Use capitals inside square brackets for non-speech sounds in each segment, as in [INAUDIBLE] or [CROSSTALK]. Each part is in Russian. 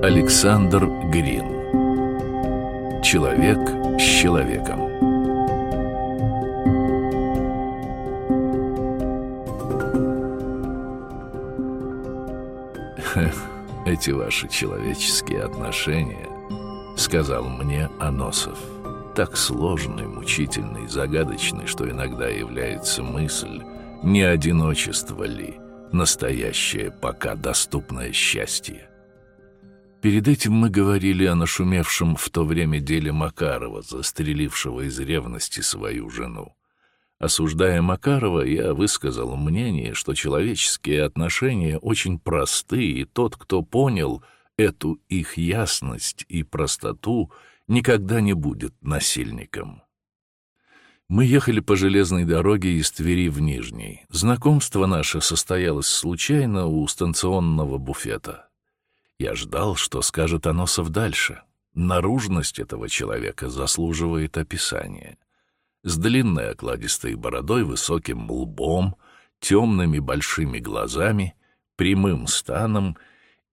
Александр Грин Человек с человеком [LAUGHS] «Эти ваши человеческие отношения», — сказал мне Аносов, «так сложный, мучительный, загадочный, что иногда является мысль, не одиночество ли, настоящее, пока доступное счастье». Перед этим мы говорили о нашумевшем в то время деле Макарова, застрелившего из ревности свою жену. Осуждая Макарова, я высказал мнение, что человеческие отношения очень просты, и тот, кто понял эту их ясность и простоту, никогда не будет насильником. Мы ехали по железной дороге из Твери в Нижний. Знакомство наше состоялось случайно у станционного буфета. Я ждал, что скажет Аносов дальше. Наружность этого человека заслуживает описания. С длинной окладистой бородой, высоким лбом, темными большими глазами, прямым станом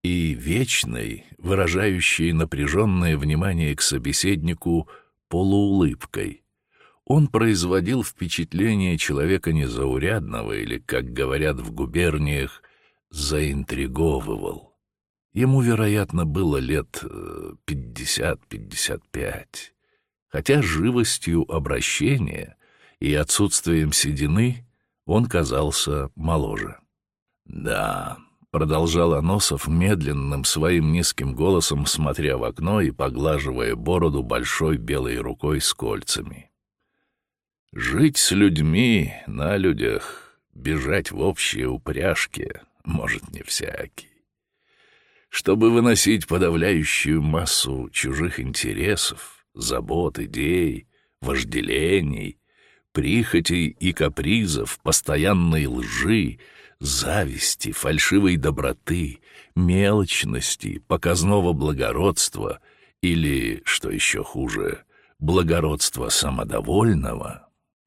и вечной, выражающей напряженное внимание к собеседнику полуулыбкой. Он производил впечатление человека незаурядного или, как говорят в губерниях, заинтриговывал. Ему, вероятно, было лет э, пятьдесят-пятьдесят пять, хотя живостью обращения и отсутствием седины он казался моложе. «Да», — продолжал Аносов медленным своим низким голосом, смотря в окно и поглаживая бороду большой белой рукой с кольцами. «Жить с людьми на людях, бежать в общие упряжки может не всякий чтобы выносить подавляющую массу чужих интересов, забот, идей, вожделений, прихотей и капризов, постоянной лжи, зависти, фальшивой доброты, мелочности, показного благородства или, что еще хуже, благородства самодовольного —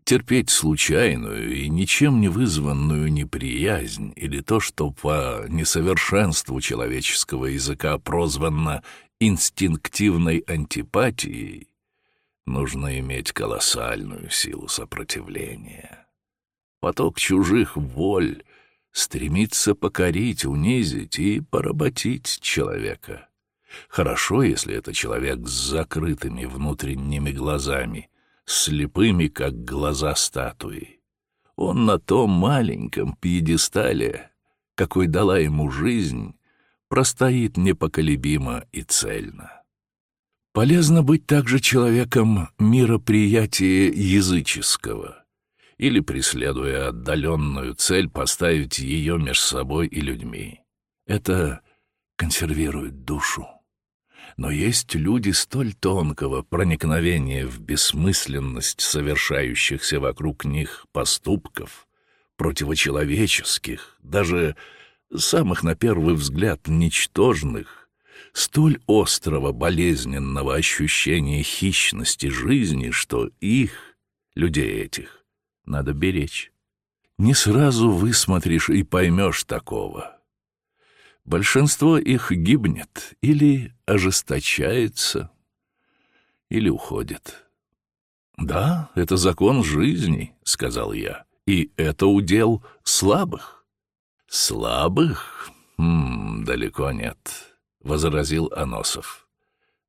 терпеть случайную и ничем не вызванную неприязнь или то, что по несовершенству человеческого языка прозвано инстинктивной антипатией, нужно иметь колоссальную силу сопротивления. Поток чужих воль стремится покорить, унизить и поработить человека. Хорошо, если это человек с закрытыми внутренними глазами — слепыми, как глаза статуи. Он на том маленьком пьедестале, какой дала ему жизнь, простоит непоколебимо и цельно. Полезно быть также человеком мироприятия языческого или, преследуя отдаленную цель, поставить ее между собой и людьми. Это консервирует душу. Но есть люди столь тонкого проникновения в бессмысленность совершающихся вокруг них поступков, противочеловеческих, даже самых на первый взгляд ничтожных, столь острого болезненного ощущения хищности жизни, что их, людей этих, надо беречь. Не сразу высмотришь и поймешь такого — Большинство их гибнет или ожесточается, или уходит. «Да, это закон жизни», — сказал я, — «и это удел слабых». «Слабых? М -м, далеко нет», — возразил Аносов.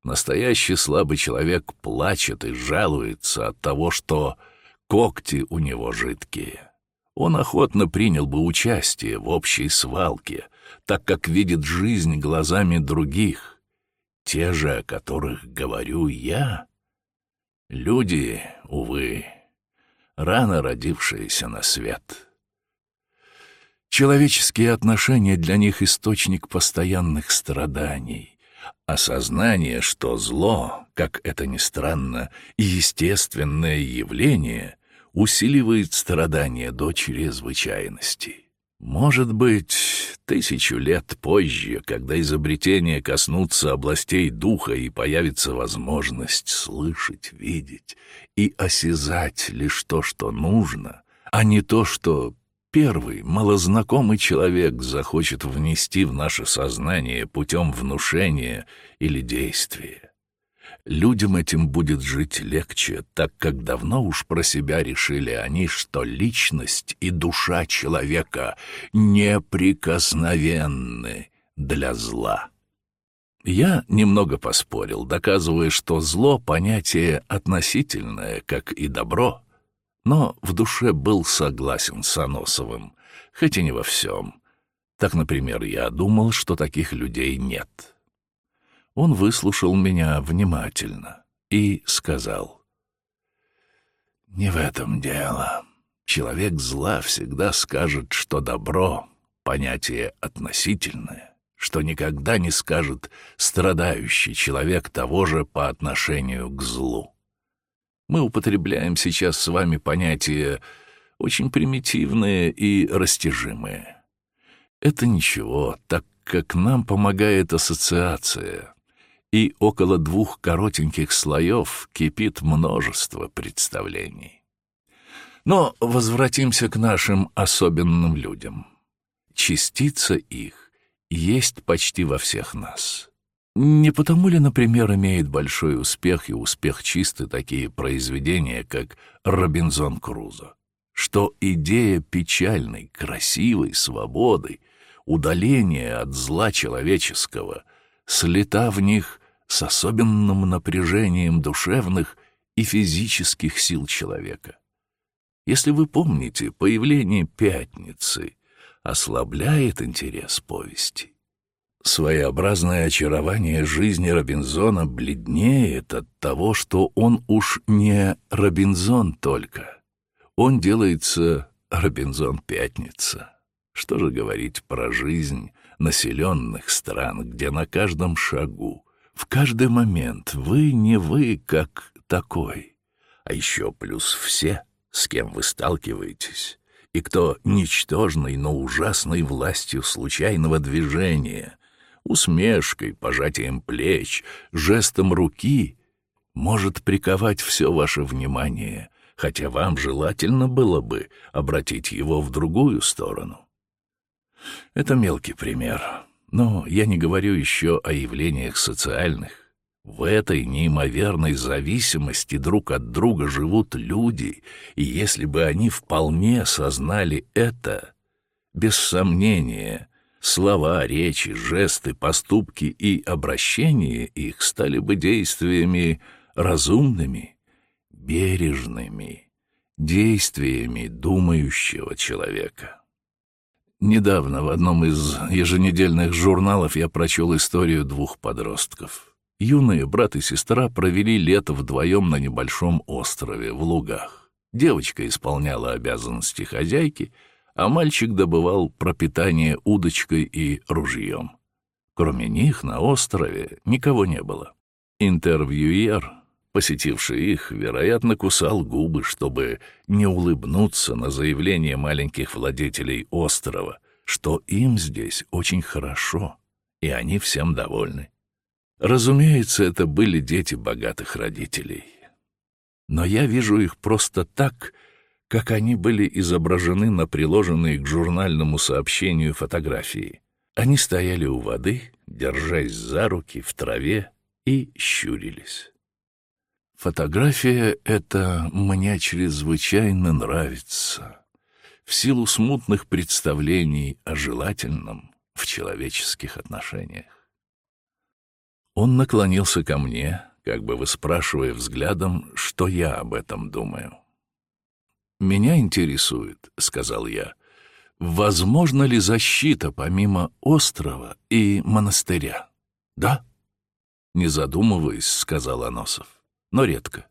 «Настоящий слабый человек плачет и жалуется от того, что когти у него жидкие. Он охотно принял бы участие в общей свалке, так как видит жизнь глазами других, те же, о которых говорю я. Люди, увы, рано родившиеся на свет. Человеческие отношения для них — источник постоянных страданий, осознание, что зло, как это ни странно, естественное явление, усиливает страдания до чрезвычайности. Может быть, тысячу лет позже, когда изобретения коснутся областей духа и появится возможность слышать, видеть и осязать лишь то, что нужно, а не то, что первый малознакомый человек захочет внести в наше сознание путем внушения или действия. Людям этим будет жить легче, так как давно уж про себя решили они, что личность и душа человека неприкосновенны для зла. Я немного поспорил, доказывая, что зло — понятие относительное, как и добро, но в душе был согласен с Аносовым, хоть и не во всем. Так, например, я думал, что таких людей нет. Он выслушал меня внимательно и сказал. «Не в этом дело. Человек зла всегда скажет, что добро — понятие относительное что никогда не скажет страдающий человек того же по отношению к злу. Мы употребляем сейчас с вами понятия очень примитивные и растяжимые. Это ничего, так как нам помогает ассоциация, и около двух коротеньких слоев кипит множество представлений. Но возвратимся к нашим особенным людям. Частица их есть почти во всех нас. Не потому ли, например, имеет большой успех и успех чистый такие произведения, как «Робинзон Крузо», что идея печальной, красивой свободы, удаления от зла человеческого, слета в них с особенным напряжением душевных и физических сил человека. Если вы помните, появление «Пятницы» ослабляет интерес повести. Своеобразное очарование жизни Робинзона бледнеет от того, что он уж не Робинзон только. Он делается Робинзон-пятница. Что же говорить про жизнь населенных стран, где на каждом шагу, в каждый момент вы не вы как такой, а еще плюс все, с кем вы сталкиваетесь, и кто ничтожной, но ужасной властью случайного движения, усмешкой, пожатием плеч, жестом руки может приковать все ваше внимание, хотя вам желательно было бы обратить его в другую сторону. Это мелкий пример, но я не говорю еще о явлениях социальных, в этой неимоверной зависимости друг от друга живут люди, и если бы они вполне сознали это, без сомнения, слова, речи, жесты, поступки и обращения их стали бы действиями разумными, бережными, действиями думающего человека. Недавно в одном из еженедельных журналов я прочел историю двух подростков — Юные брат и сестра провели лето вдвоем на небольшом острове в лугах. Девочка исполняла обязанности хозяйки, а мальчик добывал пропитание удочкой и ружьем. Кроме них на острове никого не было. Интервьюер, посетивший их, вероятно, кусал губы, чтобы не улыбнуться на заявление маленьких владетелей острова, что им здесь очень хорошо, и они всем довольны. Разумеется, это были дети богатых родителей. Но я вижу их просто так, как они были изображены на приложенной к журнальному сообщению фотографии. Они стояли у воды, держась за руки в траве и щурились. Фотография эта мне чрезвычайно нравится в силу смутных представлений о желательном в человеческих отношениях. Он наклонился ко мне, как бы выспрашивая взглядом, что я об этом думаю. «Меня интересует», — сказал я, — «возможно ли защита помимо острова и монастыря?» «Да?» «Не задумываясь», — сказал Аносов, — «но редко.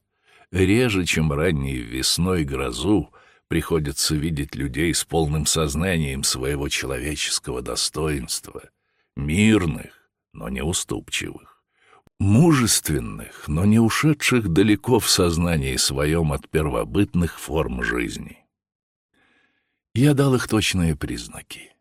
Реже, чем ранней весной грозу, приходится видеть людей с полным сознанием своего человеческого достоинства, мирных, но неуступчивых мужественных, но не ушедших далеко в сознании своем от первобытных форм жизни. Я дал их точные признаки.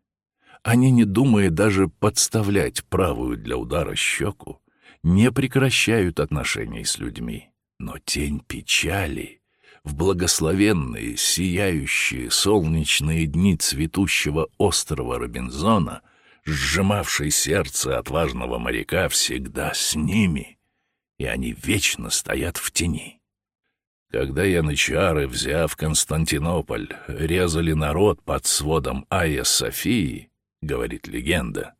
Они, не думая даже подставлять правую для удара щеку, не прекращают отношений с людьми, но тень печали, в благословенные, сияющие солнечные дни цветущего острова Робинзона, сжимавший сердце отважного моряка, всегда с ними, и они вечно стоят в тени. Когда янычары, взяв Константинополь, резали народ под сводом Айя Софии, говорит легенда,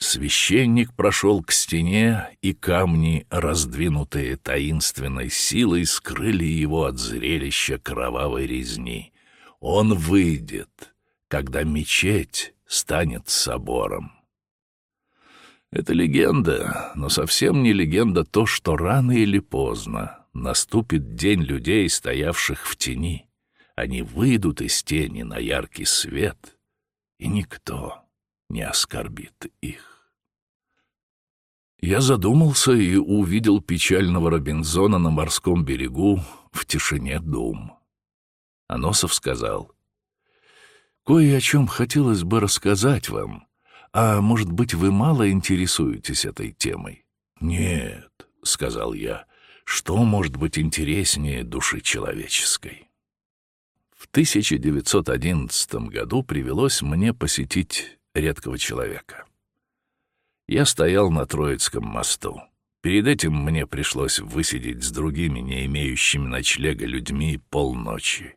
священник прошел к стене, и камни, раздвинутые таинственной силой, скрыли его от зрелища кровавой резни. Он выйдет, когда мечеть станет собором. Это легенда, но совсем не легенда то, что рано или поздно наступит день людей, стоявших в тени. Они выйдут из тени на яркий свет, и никто не оскорбит их. Я задумался и увидел печального Робинзона на морском берегу в тишине дум. Аносов сказал, «Кое о чем хотелось бы рассказать вам, а, может быть, вы мало интересуетесь этой темой?» «Нет», — сказал я, что может быть интереснее души человеческой? В 1911 году привелось мне посетить редкого человека. Я стоял на Троицком мосту. Перед этим мне пришлось высидеть с другими, не имеющими ночлега людьми, полночи.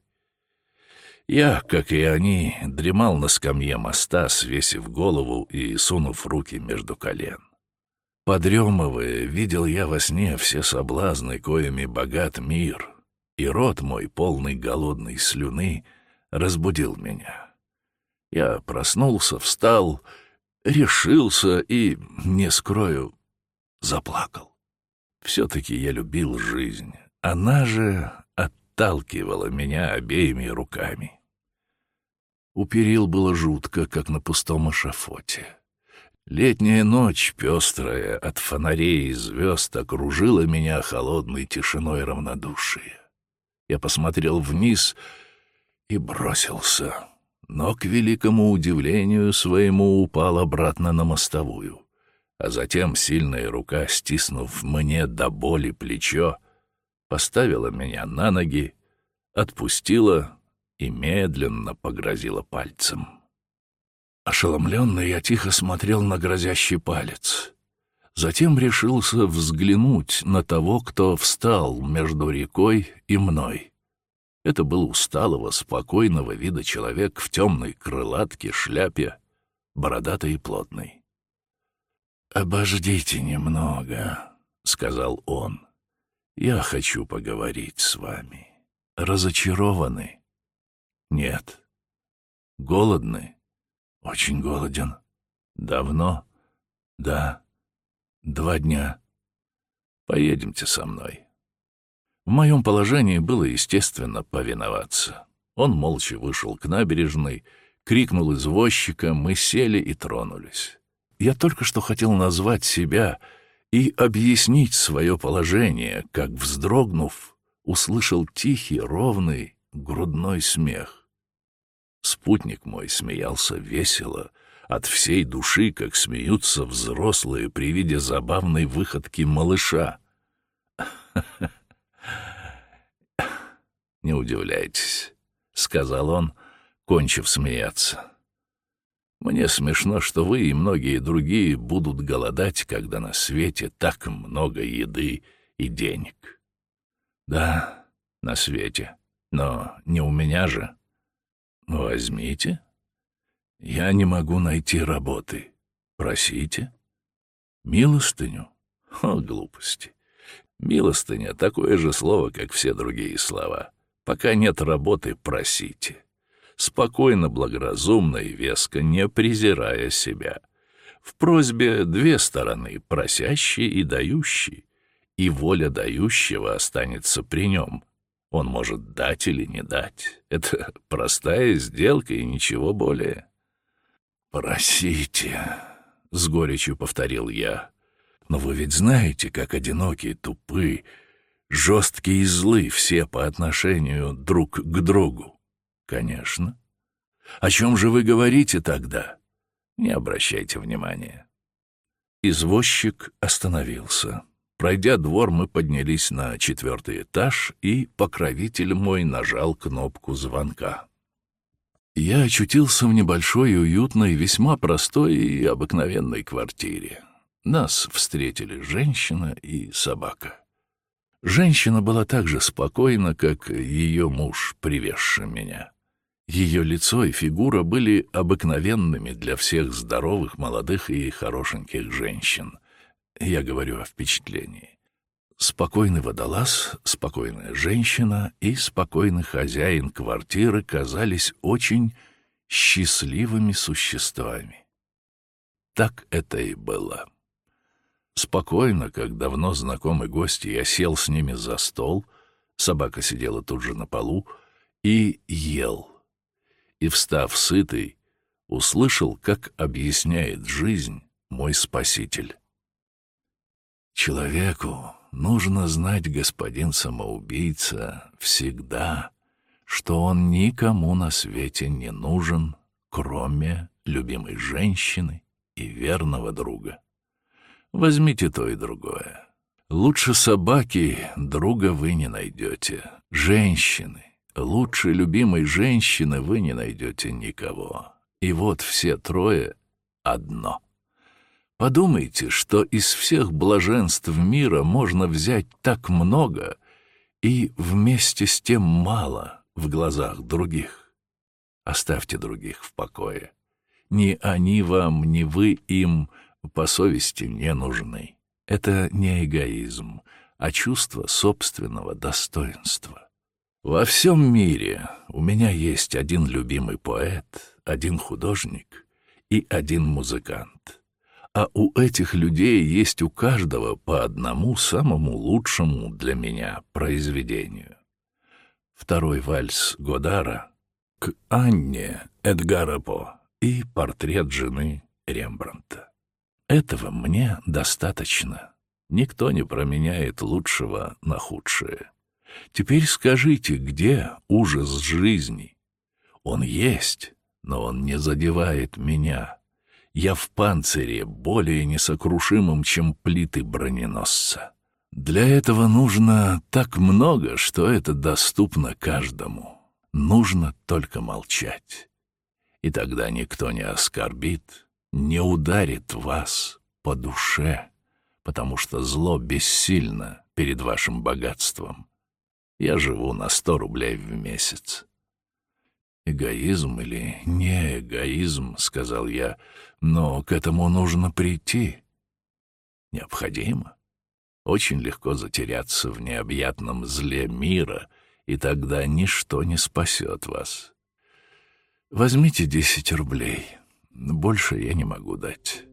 Я, как и они, дремал на скамье моста, свесив голову и сунув руки между колен. Подремывая, видел я во сне все соблазны, коими богат мир, и рот мой, полный голодной слюны, разбудил меня. Я проснулся, встал, решился и, не скрою, заплакал. Все-таки я любил жизнь, она же отталкивала меня обеими руками. У перил было жутко, как на пустом эшафоте. Летняя ночь, пестрая от фонарей и звезд, окружила меня холодной тишиной равнодушия. Я посмотрел вниз и бросился, но, к великому удивлению своему, упал обратно на мостовую. А затем сильная рука, стиснув мне до боли плечо, поставила меня на ноги, отпустила и медленно погрозила пальцем. Ошеломленный, я тихо смотрел на грозящий палец. Затем решился взглянуть на того, кто встал между рекой и мной. Это был усталого, спокойного вида человек в темной крылатке, шляпе, бородатый и плотный. «Обождите немного», — сказал он. «Я хочу поговорить с вами. Разочарованы?» «Нет». «Голодны?» Очень голоден. Давно? Да. Два дня. Поедемте со мной. В моем положении было естественно повиноваться. Он молча вышел к набережной, крикнул извозчика, мы сели и тронулись. Я только что хотел назвать себя и объяснить свое положение, как, вздрогнув, услышал тихий, ровный, грудной смех. Спутник мой смеялся весело, от всей души, как смеются взрослые при виде забавной выходки малыша. [LAUGHS] «Не удивляйтесь», — сказал он, кончив смеяться. «Мне смешно, что вы и многие другие будут голодать, когда на свете так много еды и денег». «Да, на свете, но не у меня же». Возьмите. Я не могу найти работы. Просите. Милостыню? О, глупости. Милостыня — такое же слово, как все другие слова. Пока нет работы, просите. Спокойно, благоразумно и веско, не презирая себя. В просьбе две стороны — просящий и дающий, и воля дающего останется при нем — он может дать или не дать. Это простая сделка и ничего более. «Просите», — с горечью повторил я. «Но вы ведь знаете, как одинокие, тупы, жесткие и злы все по отношению друг к другу». «Конечно. О чем же вы говорите тогда?» «Не обращайте внимания». Извозчик остановился Пройдя двор, мы поднялись на четвертый этаж, и покровитель мой нажал кнопку звонка. Я очутился в небольшой, уютной, весьма простой и обыкновенной квартире. Нас встретили женщина и собака. Женщина была так же спокойна, как ее муж, привезший меня. Ее лицо и фигура были обыкновенными для всех здоровых, молодых и хорошеньких женщин. Я говорю о впечатлении. Спокойный водолаз, спокойная женщина и спокойный хозяин квартиры казались очень счастливыми существами. Так это и было. Спокойно, как давно знакомый гость, я сел с ними за стол, собака сидела тут же на полу, и ел. И, встав сытый, услышал, как объясняет жизнь мой спаситель. Человеку нужно знать, господин самоубийца, всегда, что он никому на свете не нужен, кроме любимой женщины и верного друга. Возьмите то и другое. Лучше собаки друга вы не найдете. Женщины, лучше любимой женщины вы не найдете никого. И вот все трое — одно. Подумайте, что из всех блаженств мира можно взять так много и вместе с тем мало в глазах других. Оставьте других в покое. Ни они вам, ни вы им — по совести не нужны. Это не эгоизм, а чувство собственного достоинства. Во всем мире у меня есть один любимый поэт, один художник и один музыкант. А у этих людей есть у каждого по одному самому лучшему для меня произведению. Второй вальс Годара к Анне Эдгара По и портрет жены Рембрандта. Этого мне достаточно. Никто не променяет лучшего на худшее. Теперь скажите, где ужас жизни? Он есть, но он не задевает меня. Я в панцире, более несокрушимым, чем плиты броненосца. Для этого нужно так много, что это доступно каждому. Нужно только молчать. И тогда никто не оскорбит, не ударит вас по душе, потому что зло бессильно перед вашим богатством. Я живу на сто рублей в месяц. «Эгоизм или не эгоизм», — сказал я, — «но к этому нужно прийти». «Необходимо. Очень легко затеряться в необъятном зле мира, и тогда ничто не спасет вас. Возьмите десять рублей». Больше я не могу дать.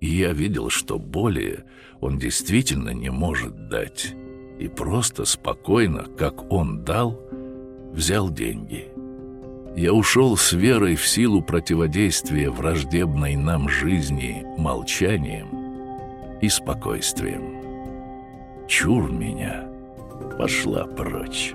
И я видел, что более он действительно не может дать. И просто спокойно, как он дал, взял деньги. Я ушел с верой в силу противодействия враждебной нам жизни молчанием и спокойствием. Чур меня, пошла прочь».